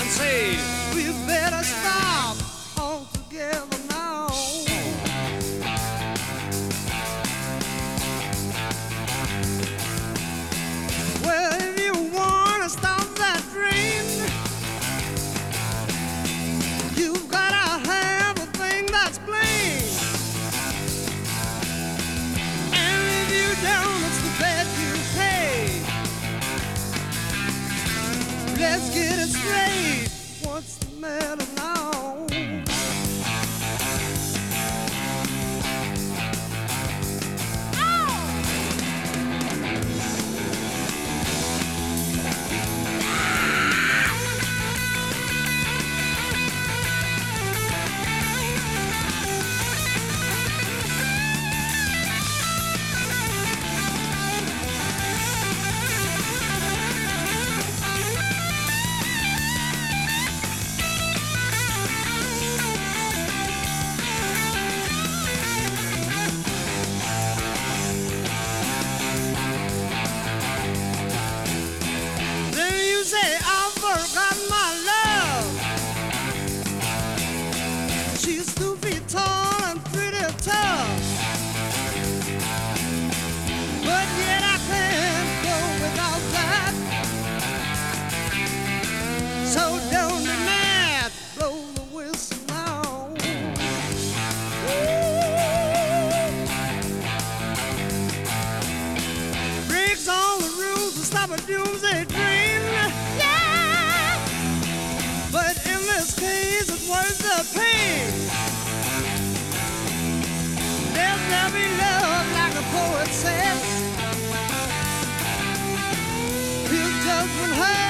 and say, Let's get it straight. What's the matter now? say every love like poet says. From her.